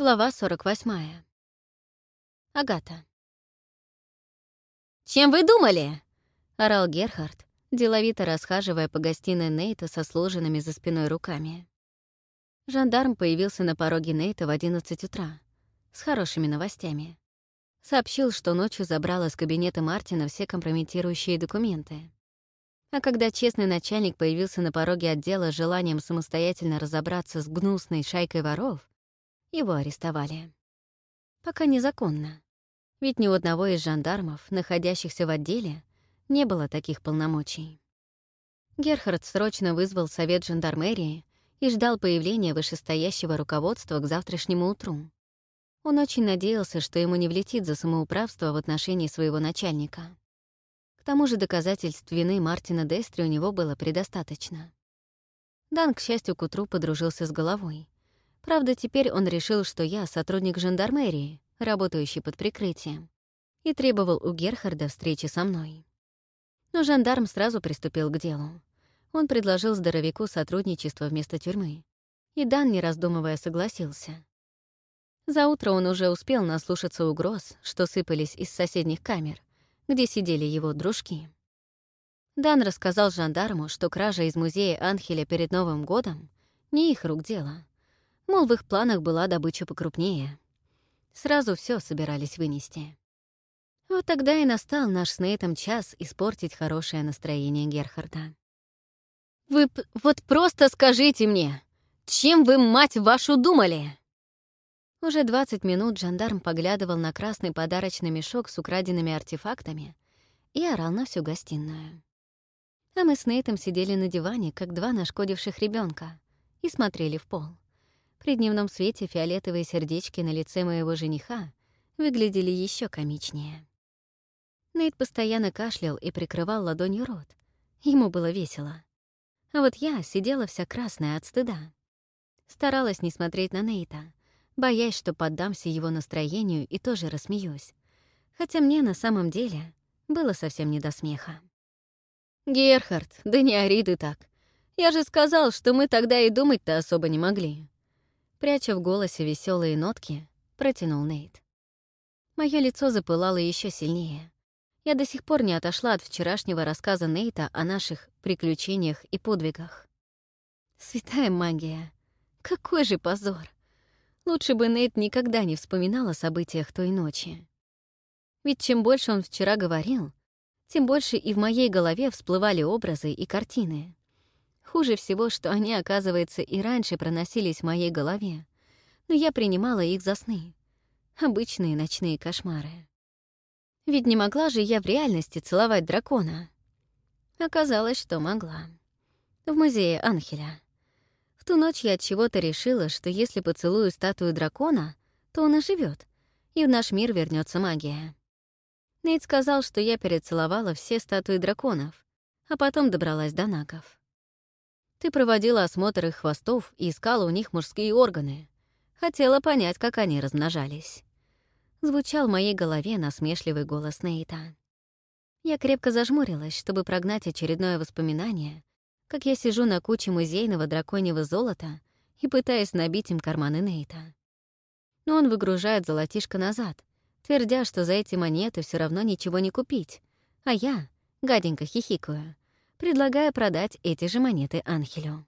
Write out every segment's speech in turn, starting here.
Глава 48. Агата. «Чем вы думали?» — орал Герхард, деловито расхаживая по гостиной Нейта со сложенными за спиной руками. Жандарм появился на пороге Нейта в 11 утра с хорошими новостями. Сообщил, что ночью забрал из кабинета Мартина все компрометирующие документы. А когда честный начальник появился на пороге отдела с желанием самостоятельно разобраться с гнусной шайкой воров, его арестовали. Пока незаконно. Ведь ни у одного из жандармов, находящихся в отделе, не было таких полномочий. Герхард срочно вызвал совет жандармерии и ждал появления вышестоящего руководства к завтрашнему утру. Он очень надеялся, что ему не влетит за самоуправство в отношении своего начальника. К тому же доказательств вины Мартина Дестри у него было предостаточно. Дан, к счастью, к утру подружился с головой Правда, теперь он решил, что я сотрудник жандармерии, работающий под прикрытием, и требовал у Герхарда встречи со мной. Но жандарм сразу приступил к делу. Он предложил здоровяку сотрудничество вместо тюрьмы, и Дан, не раздумывая, согласился. За утро он уже успел наслушаться угроз, что сыпались из соседних камер, где сидели его дружки. Дан рассказал жандарму, что кража из музея Анхеля перед Новым годом — не их рук дело. Мол, в их планах была добыча покрупнее. Сразу все собирались вынести. Вот тогда и настал наш с Нейтом час испортить хорошее настроение Герхарда. «Вы вот просто скажите мне, чем вы, мать вашу, думали?» Уже 20 минут жандарм поглядывал на красный подарочный мешок с украденными артефактами и орал на всю гостиную. А мы с Нейтом сидели на диване, как два нашкодивших ребенка, и смотрели в пол. При дневном свете фиолетовые сердечки на лице моего жениха выглядели еще комичнее. Нейт постоянно кашлял и прикрывал ладонью рот. Ему было весело. А вот я сидела вся красная от стыда. Старалась не смотреть на Нейта, боясь, что поддамся его настроению и тоже рассмеюсь. Хотя мне на самом деле было совсем не до смеха. «Герхард, да не ори ты так. Я же сказал, что мы тогда и думать-то особо не могли. Пряча в голосе веселые нотки, протянул Нейт. Мое лицо запылало еще сильнее. Я до сих пор не отошла от вчерашнего рассказа Нейта о наших приключениях и подвигах. Святая магия. Какой же позор. Лучше бы Нейт никогда не вспоминал о событиях той ночи. Ведь чем больше он вчера говорил, тем больше и в моей голове всплывали образы и картины. Хуже всего, что они, оказывается, и раньше проносились в моей голове, но я принимала их за сны. Обычные ночные кошмары. Ведь не могла же я в реальности целовать дракона. Оказалось, что могла. В музее Анхеля. В ту ночь я от чего-то решила, что если поцелую статую дракона, то он оживет, и в наш мир вернется магия. Нейт сказал, что я перецеловала все статуи драконов, а потом добралась до наков. Ты проводила осмотр их хвостов и искала у них мужские органы. Хотела понять, как они размножались. Звучал в моей голове насмешливый голос Нейта. Я крепко зажмурилась, чтобы прогнать очередное воспоминание, как я сижу на куче музейного драконьего золота и пытаюсь набить им карманы Нейта. Но он выгружает золотишко назад, твердя, что за эти монеты все равно ничего не купить, а я гаденько хихикаю предлагая продать эти же монеты Анхелю.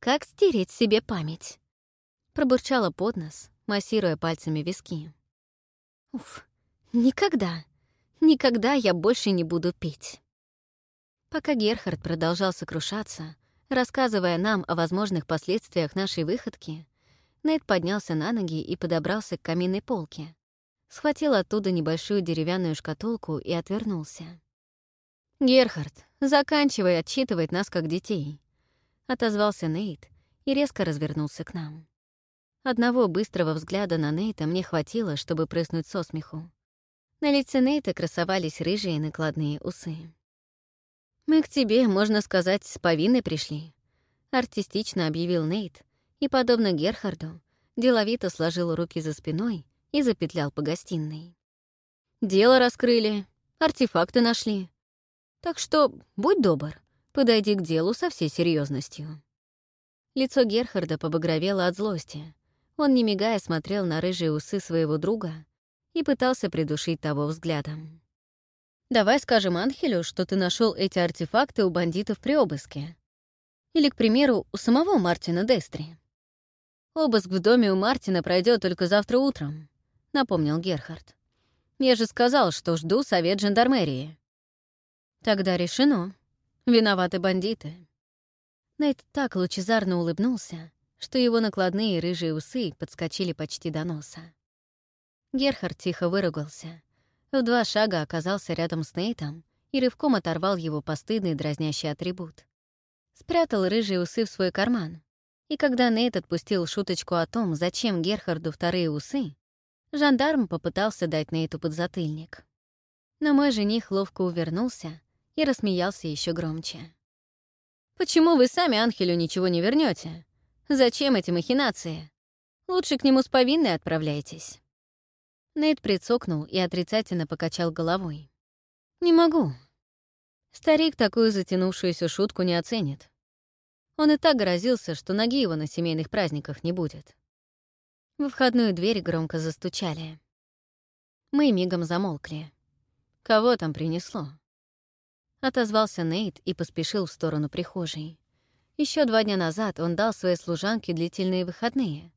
«Как стереть себе память?» Пробурчала под нос, массируя пальцами виски. «Уф, никогда, никогда я больше не буду пить». Пока Герхард продолжал сокрушаться, рассказывая нам о возможных последствиях нашей выходки, Нед поднялся на ноги и подобрался к каминной полке, схватил оттуда небольшую деревянную шкатулку и отвернулся. «Герхард, заканчивая отчитывать нас как детей», — отозвался Нейт и резко развернулся к нам. Одного быстрого взгляда на Нейта мне хватило, чтобы прыснуть со смеху. На лице Нейта красовались рыжие накладные усы. «Мы к тебе, можно сказать, с повинной пришли», — артистично объявил Нейт и, подобно Герхарду, деловито сложил руки за спиной и запетлял по гостиной. «Дело раскрыли, артефакты нашли, так что будь добр, подойди к делу со всей серьезностью. Лицо Герхарда побагровело от злости. Он, не мигая, смотрел на рыжие усы своего друга и пытался придушить того взглядом. «Давай скажем Анхелю, что ты нашел эти артефакты у бандитов при обыске. Или, к примеру, у самого Мартина Дестри. Обыск в доме у Мартина пройдет только завтра утром», — напомнил Герхард. «Я же сказал, что жду совет жандармерии. Тогда решено. Виноваты бандиты. Найт так лучезарно улыбнулся, что его накладные рыжие усы подскочили почти до носа. Герхард тихо выругался. В два шага оказался рядом с Нейтом и рывком оторвал его постыдный дразнящий атрибут. Спрятал рыжие усы в свой карман. И когда Нейт отпустил шуточку о том, зачем Герхарду вторые усы, жандарм попытался дать Нейту подзатыльник. Но мой жених ловко увернулся, и рассмеялся еще громче. «Почему вы сами Анхелю ничего не вернете? Зачем эти махинации? Лучше к нему с повинной отправляйтесь». Нейт прицокнул и отрицательно покачал головой. «Не могу. Старик такую затянувшуюся шутку не оценит. Он и так грозился, что ноги его на семейных праздниках не будет». Во входную дверь громко застучали. Мы мигом замолкли. Кого там принесло? — отозвался Нейт и поспешил в сторону прихожей. Еще два дня назад он дал своей служанке длительные выходные,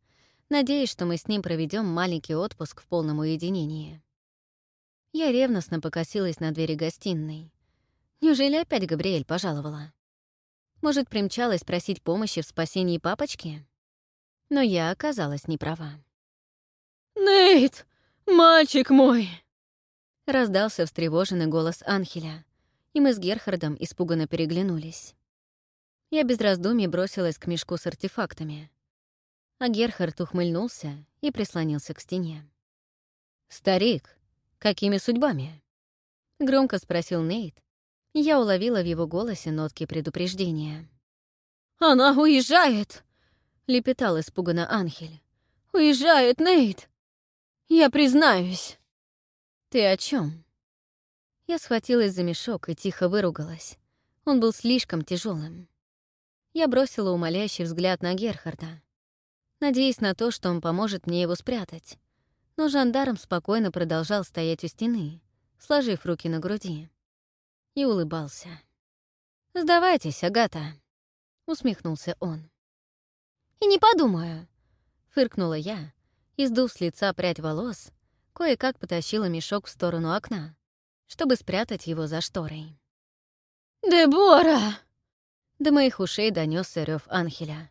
надеясь, что мы с ним проведем маленький отпуск в полном уединении. Я ревностно покосилась на двери гостиной. Неужели опять Габриэль пожаловала? Может, примчалась просить помощи в спасении папочки? Но я оказалась не права. «Нейт, мальчик мой!» — раздался встревоженный голос Анхеля и мы с Герхардом испуганно переглянулись. Я без раздумий бросилась к мешку с артефактами. А Герхард ухмыльнулся и прислонился к стене. «Старик, какими судьбами?» Громко спросил Нейт. Я уловила в его голосе нотки предупреждения. «Она уезжает!» — лепетал испуганно Анхель. «Уезжает, Нейт! Я признаюсь!» «Ты о чем? Я схватилась за мешок и тихо выругалась. Он был слишком тяжелым. Я бросила умоляющий взгляд на Герхарда, надеясь на то, что он поможет мне его спрятать. Но жандарм спокойно продолжал стоять у стены, сложив руки на груди. И улыбался. «Сдавайтесь, Агата», — усмехнулся он. «И не подумаю», — фыркнула я, издув с лица прядь волос, кое-как потащила мешок в сторону окна, чтобы спрятать его за шторой. «Дебора!» До моих ушей донесся рев Анхеля.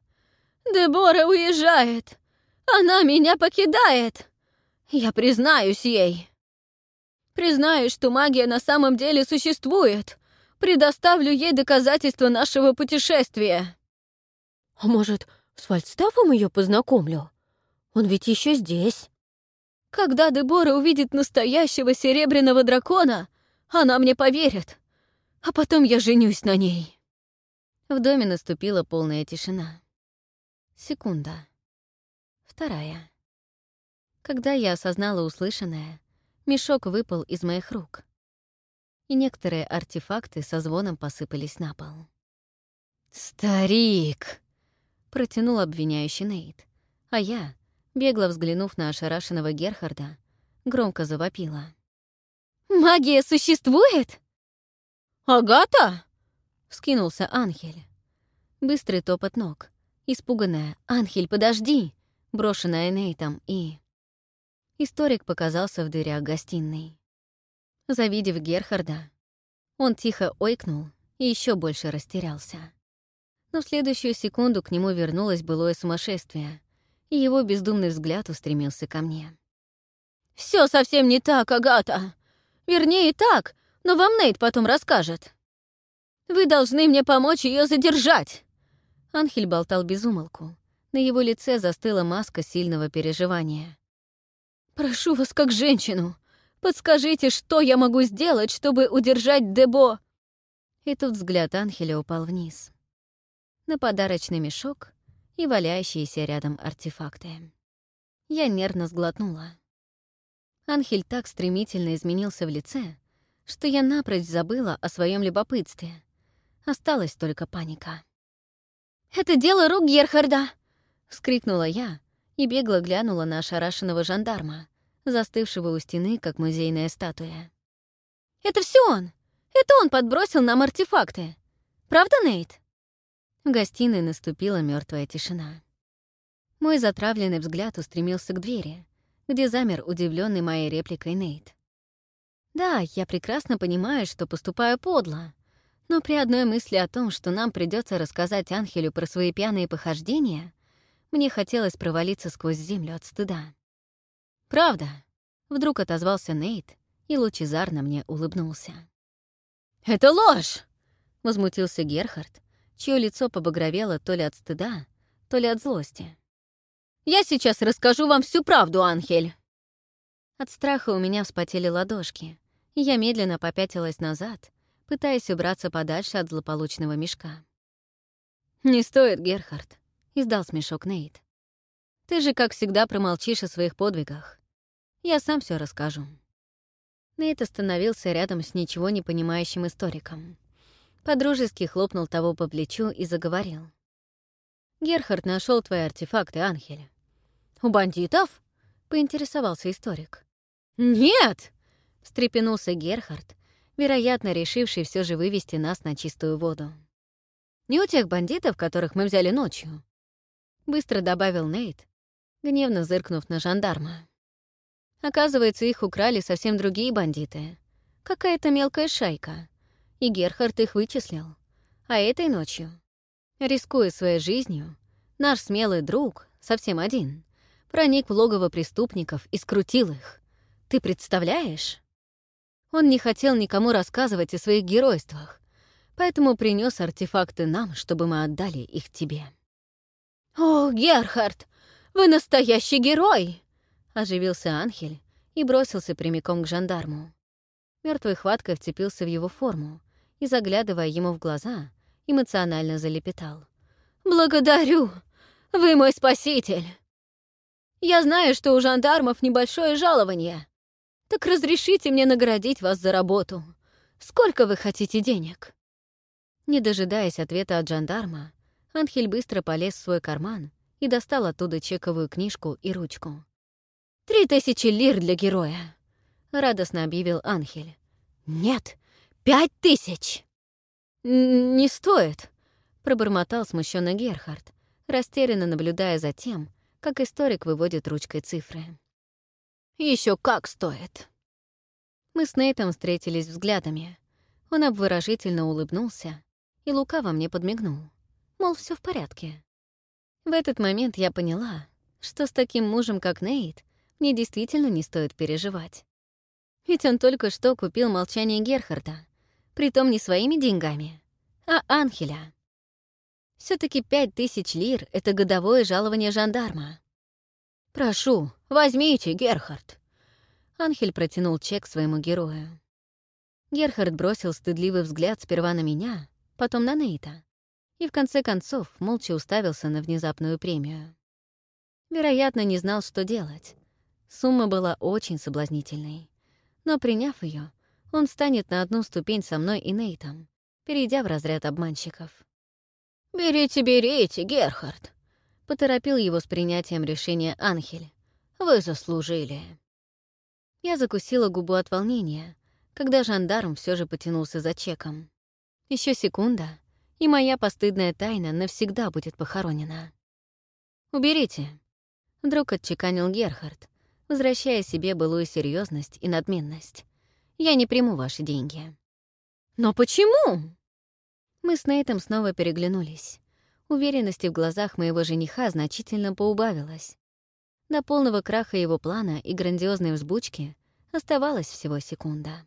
«Дебора уезжает! Она меня покидает! Я признаюсь ей! Признаюсь, что магия на самом деле существует! Предоставлю ей доказательства нашего путешествия!» «А может, с Вальдстафом её познакомлю? Он ведь ещё здесь!» Когда Дебора увидит настоящего серебряного дракона, она мне поверит. А потом я женюсь на ней». В доме наступила полная тишина. Секунда. Вторая. Когда я осознала услышанное, мешок выпал из моих рук, и некоторые артефакты со звоном посыпались на пол. «Старик!» — протянул обвиняющий Нейт, а я, бегло взглянув на ошарашенного Герхарда, громко завопила. «Магия существует?» «Агата!» — скинулся Анхель. Быстрый топот ног. Испуганная «Анхель, подожди!» брошенная Нейтом и... Историк показался в дырях гостиной. Завидев Герхарда, он тихо ойкнул и еще больше растерялся. Но в следующую секунду к нему вернулось былое сумасшествие, и его бездумный взгляд устремился ко мне. Все совсем не так, Агата!» Вернее, так, но вам Нейт потом расскажет. Вы должны мне помочь ее задержать!» Анхель болтал безумолку. На его лице застыла маска сильного переживания. «Прошу вас как женщину, подскажите, что я могу сделать, чтобы удержать Дебо?» И тут взгляд Анхеля упал вниз. На подарочный мешок и валяющиеся рядом артефакты. Я нервно сглотнула. Анхель так стремительно изменился в лице, что я напрочь забыла о своем любопытстве. Осталась только паника. «Это дело рук Герхарда!» — вскрикнула я и бегло глянула на ошарашенного жандарма, застывшего у стены, как музейная статуя. «Это все он! Это он подбросил нам артефакты! Правда, Нейт?» В гостиной наступила мертвая тишина. Мой затравленный взгляд устремился к двери, где замер удивленный моей репликой Нейт. «Да, я прекрасно понимаю, что поступаю подло, но при одной мысли о том, что нам придется рассказать Анхелю про свои пьяные похождения, мне хотелось провалиться сквозь землю от стыда». «Правда», — вдруг отозвался Нейт и лучезарно мне улыбнулся. «Это ложь!» — возмутился Герхард, чье лицо побагровело то ли от стыда, то ли от злости. Я сейчас расскажу вам всю правду, Анхель!» От страха у меня вспотели ладошки, и я медленно попятилась назад, пытаясь убраться подальше от злополучного мешка. «Не стоит, Герхард», — издал смешок Нейт. «Ты же, как всегда, промолчишь о своих подвигах. Я сам все расскажу». Нейт остановился рядом с ничего не понимающим историком. Подружески хлопнул того по плечу и заговорил. «Герхард нашел твои артефакты, Анхель. У бандитов?» — поинтересовался историк. «Нет!» — встрепенулся Герхард, вероятно, решивший все же вывести нас на чистую воду. «Не у тех бандитов, которых мы взяли ночью», — быстро добавил Нейт, гневно зыркнув на жандарма. Оказывается, их украли совсем другие бандиты. Какая-то мелкая шайка. И Герхард их вычислил. А этой ночью, рискуя своей жизнью, наш смелый друг, совсем один, проник в логово преступников и скрутил их. Ты представляешь? Он не хотел никому рассказывать о своих геройствах, поэтому принес артефакты нам, чтобы мы отдали их тебе. «О, Герхард, вы настоящий герой!» — оживился Анхель и бросился прямиком к жандарму. Мертвой хваткой вцепился в его форму и, заглядывая ему в глаза, эмоционально залепетал. «Благодарю! Вы мой спаситель! Я знаю, что у жандармов небольшое жалование. Так разрешите мне наградить вас за работу. Сколько вы хотите денег?» Не дожидаясь ответа от жандарма, Анхель быстро полез в свой карман и достал оттуда чековую книжку и ручку. «Три тысячи лир для героя!» — радостно объявил Анхель. «Нет, пять тысяч!» «Не стоит!» — пробормотал смущенный Герхард, растерянно наблюдая за тем, как историк выводит ручкой цифры. Еще как стоит!» Мы с Нейтом встретились взглядами. Он обворожительно улыбнулся и лукаво мне подмигнул. Мол, все в порядке. В этот момент я поняла, что с таким мужем, как Нейт, мне действительно не стоит переживать. Ведь он только что купил молчание Герхарда, притом не своими деньгами, а Анхеля все таки пять тысяч лир — это годовое жалование жандарма. «Прошу, возьмите, Герхард!» Анхель протянул чек своему герою. Герхард бросил стыдливый взгляд сперва на меня, потом на Нейта, и в конце концов молча уставился на внезапную премию. Вероятно, не знал, что делать. Сумма была очень соблазнительной. Но приняв ее, он станет на одну ступень со мной и Нейтом, перейдя в разряд обманщиков. «Берите, берите, Герхард!» — поторопил его с принятием решения Анхель. «Вы заслужили!» Я закусила губу от волнения, когда жандарм все же потянулся за чеком. Еще секунда, и моя постыдная тайна навсегда будет похоронена. «Уберите!» — вдруг отчеканил Герхард, возвращая себе былую серьезность и надменность. «Я не приму ваши деньги». «Но почему?» Мы с Нейтом снова переглянулись. Уверенности в глазах моего жениха значительно поубавилось. До полного краха его плана и грандиозной взбучки оставалась всего секунда.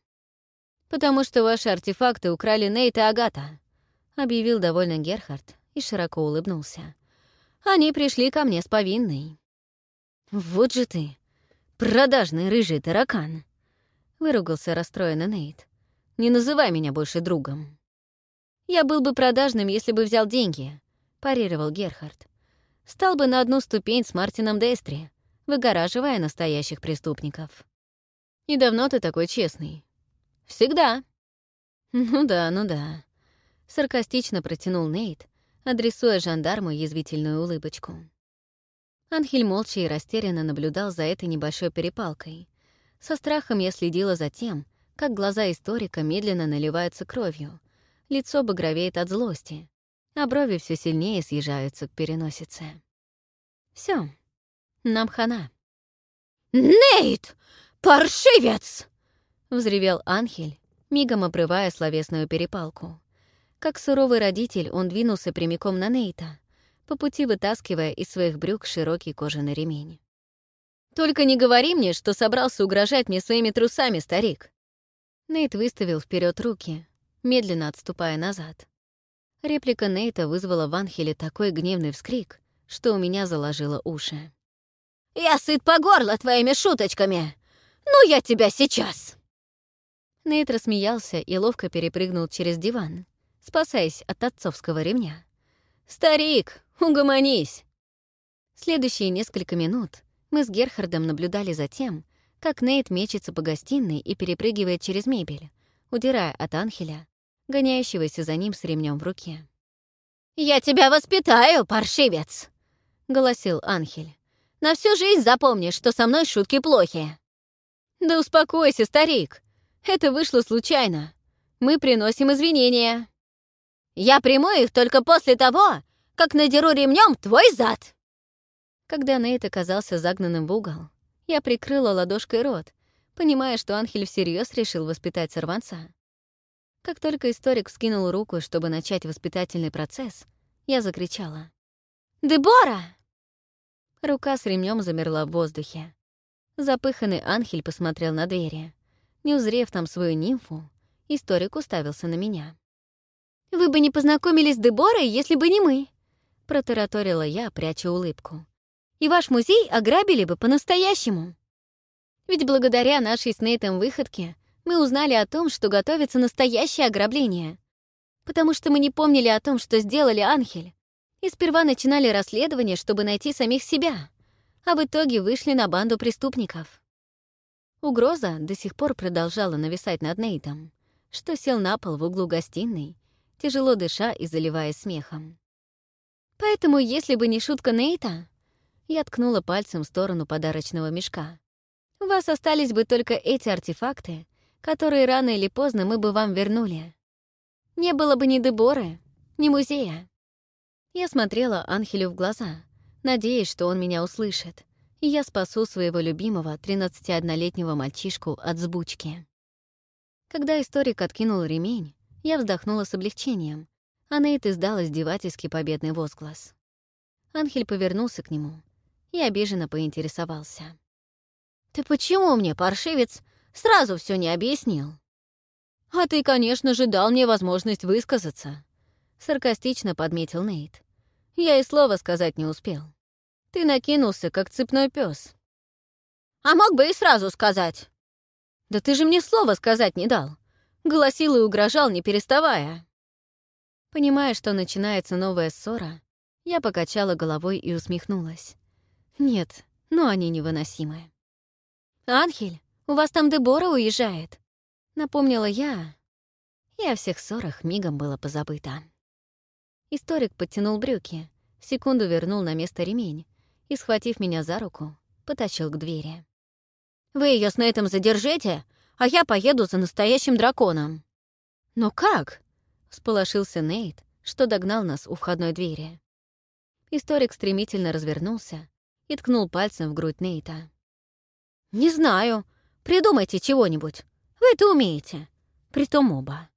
«Потому что ваши артефакты украли Нейт и Агата», — объявил довольно Герхард и широко улыбнулся. «Они пришли ко мне с повинной». «Вот же ты! Продажный рыжий таракан!» — выругался расстроенный Нейт. «Не называй меня больше другом». «Я был бы продажным, если бы взял деньги», — парировал Герхард. «Стал бы на одну ступень с Мартином Дестри, выгораживая настоящих преступников». «И давно ты такой честный?» «Всегда». «Ну да, ну да», — саркастично протянул Нейт, адресуя жандарму язвительную улыбочку. Анхель молча и растерянно наблюдал за этой небольшой перепалкой. Со страхом я следила за тем, как глаза историка медленно наливаются кровью, лицо багровеет от злости, а брови все сильнее съезжаются к переносице. Все, нам хана. «Нейт! Паршивец!» — взревел Анхель, мигом обрывая словесную перепалку. Как суровый родитель, он двинулся прямиком на Нейта, по пути вытаскивая из своих брюк широкий кожаный ремень. «Только не говори мне, что собрался угрожать мне своими трусами, старик!» Нейт выставил вперед руки, медленно отступая назад. Реплика Нейта вызвала в Анхеле такой гневный вскрик, что у меня заложило уши. «Я сыт по горло твоими шуточками! Ну я тебя сейчас!» Нейт рассмеялся и ловко перепрыгнул через диван, спасаясь от отцовского ремня. «Старик, угомонись!» Следующие несколько минут мы с Герхардом наблюдали за тем, как Нейт мечется по гостиной и перепрыгивает через мебель, удирая от Анхеля, гоняющегося за ним с ремнем в руке. «Я тебя воспитаю, паршивец!» — голосил Анхель. «На всю жизнь запомнишь, что со мной шутки плохи!» «Да успокойся, старик! Это вышло случайно. Мы приносим извинения!» «Я приму их только после того, как надеру ремнем твой зад!» Когда Нейт оказался загнанным в угол, я прикрыла ладошкой рот, понимая, что Анхель всерьез решил воспитать сорванца. Как только историк скинул руку, чтобы начать воспитательный процесс, я закричала. «Дебора!» Рука с ремнем замерла в воздухе. Запыханный Анхель посмотрел на двери. Не узрев там свою нимфу, историк уставился на меня. «Вы бы не познакомились с Деборой, если бы не мы!» — протараторила я, пряча улыбку. «И ваш музей ограбили бы по-настоящему!» Ведь благодаря нашей с Нейтом выходке мы узнали о том, что готовится настоящее ограбление. Потому что мы не помнили о том, что сделали Анхель. И сперва начинали расследование, чтобы найти самих себя. А в итоге вышли на банду преступников. Угроза до сих пор продолжала нависать над Нейтом, что сел на пол в углу гостиной, тяжело дыша и заливая смехом. Поэтому, если бы не шутка Нейта, я ткнула пальцем в сторону подарочного мешка. У вас остались бы только эти артефакты, которые рано или поздно мы бы вам вернули. Не было бы ни Деборы, ни музея. Я смотрела Анхелю в глаза, надеясь, что он меня услышит, и я спасу своего любимого 31-летнего мальчишку от сбучки. Когда историк откинул ремень, я вздохнула с облегчением, а Нейт издал издевательски победный возглас. Анхель повернулся к нему и обиженно поинтересовался. «Ты почему мне, паршивец, сразу все не объяснил. «А ты, конечно же, дал мне возможность высказаться», — саркастично подметил Нейт. «Я и слова сказать не успел. Ты накинулся, как цепной пес. «А мог бы и сразу сказать». «Да ты же мне слова сказать не дал», голосил и угрожал, не переставая. Понимая, что начинается новая ссора, я покачала головой и усмехнулась. Нет, но они невыносимы. «Анхель, у вас там Дебора уезжает», — напомнила я. И о всех ссорах мигом было позабыто. Историк подтянул брюки, секунду вернул на место ремень и, схватив меня за руку, потащил к двери. «Вы ее с Нейтом задержите, а я поеду за настоящим драконом». «Но как?» — всполошился Нейт, что догнал нас у входной двери. Историк стремительно развернулся и ткнул пальцем в грудь Нейта. «Не знаю. Придумайте чего-нибудь. Вы это умеете. Притом оба.